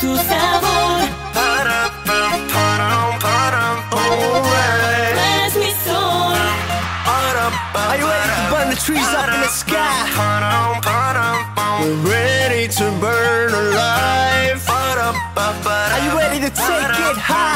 tu sabor. Para, para, para, para, Where's my soul? Are you ready to burn the trees up in the sky? We're ready to burn alive. Are you ready to take it high?